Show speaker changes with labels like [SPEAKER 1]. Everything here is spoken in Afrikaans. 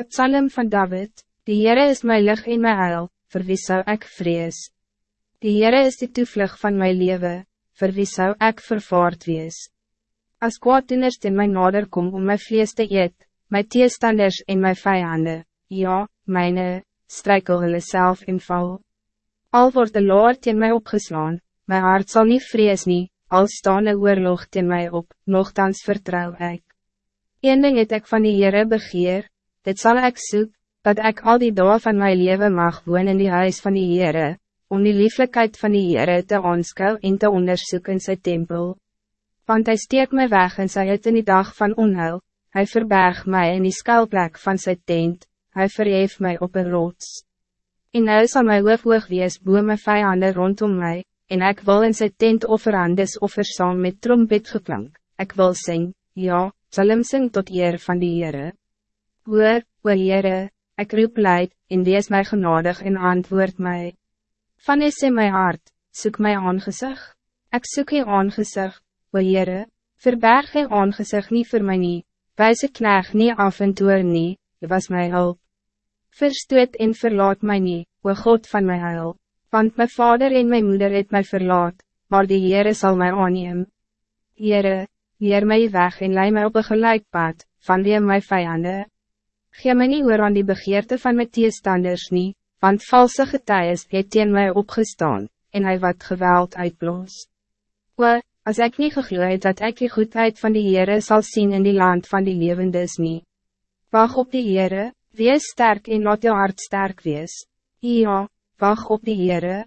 [SPEAKER 1] Het psalm van David, die Heere is mijn lig en mijn heil, voor wie zou ik vrees? Die Heere is de toevlug van mijn leven, voor wie zou ik vervaard wees? Als kwaaddoeners in mijn nader kom om mijn vlees te eet, mijn teestanders en mijn vijanden, ja, mijne, strijkel hulle self in val. Al wordt de Lord in mij opgeslaan, mijn hart zal niet vrees nie, al staan een oorlog in mij op, nogthans vertrouw ik. Een ding het ek van die Heere begeer, dit zal ik zoek, dat ik al die dagen van mijn leven mag woon in die huis van die Heere, om die lieflijkheid van die Heere te aanskou en te onderzoeken in sy tempel. Want hij steekt mij weg en sy het in die dag van onheil, hij verberg mij in die skuilplek van sy tent, hij verheef mij op een rots. En nou sal my hoof hoog wees boe my vijanden rondom mij, en ik wil in sy tent offerandes offer saam met trompet geklank, ik wil sing, ja, Psalm sing tot eer van die Heere. Hoor, o Heere, ek roep leid, en wees my genadig en antwoord mij. Van is in my hart, soek my aangezig. Ek soek jy aangezig, o Heere, verberg jy aangezig nie vir my nie, wijs ek knaag nie af en toe nie, jy was my hulp. Verstoot en verlaat my nie, o God van my heil, want my vader en my moeder het my verlaat, maar die Heere zal mij aanneem. Heere, leer my weg en lei my op een gelijkpad, van die my vijanden. Gee my nie oor aan die begeerte van my teestanders nie, want valse getuies het teen my opgestaan, en hij wat geweld uitbloos. O, als ik niet gegloeid dat ik die goedheid van die Heere zal zien in die land van die levendes nie. Wacht op die Heere, wees sterk en laat jou hart sterk wees. Ja, wacht op die Heere.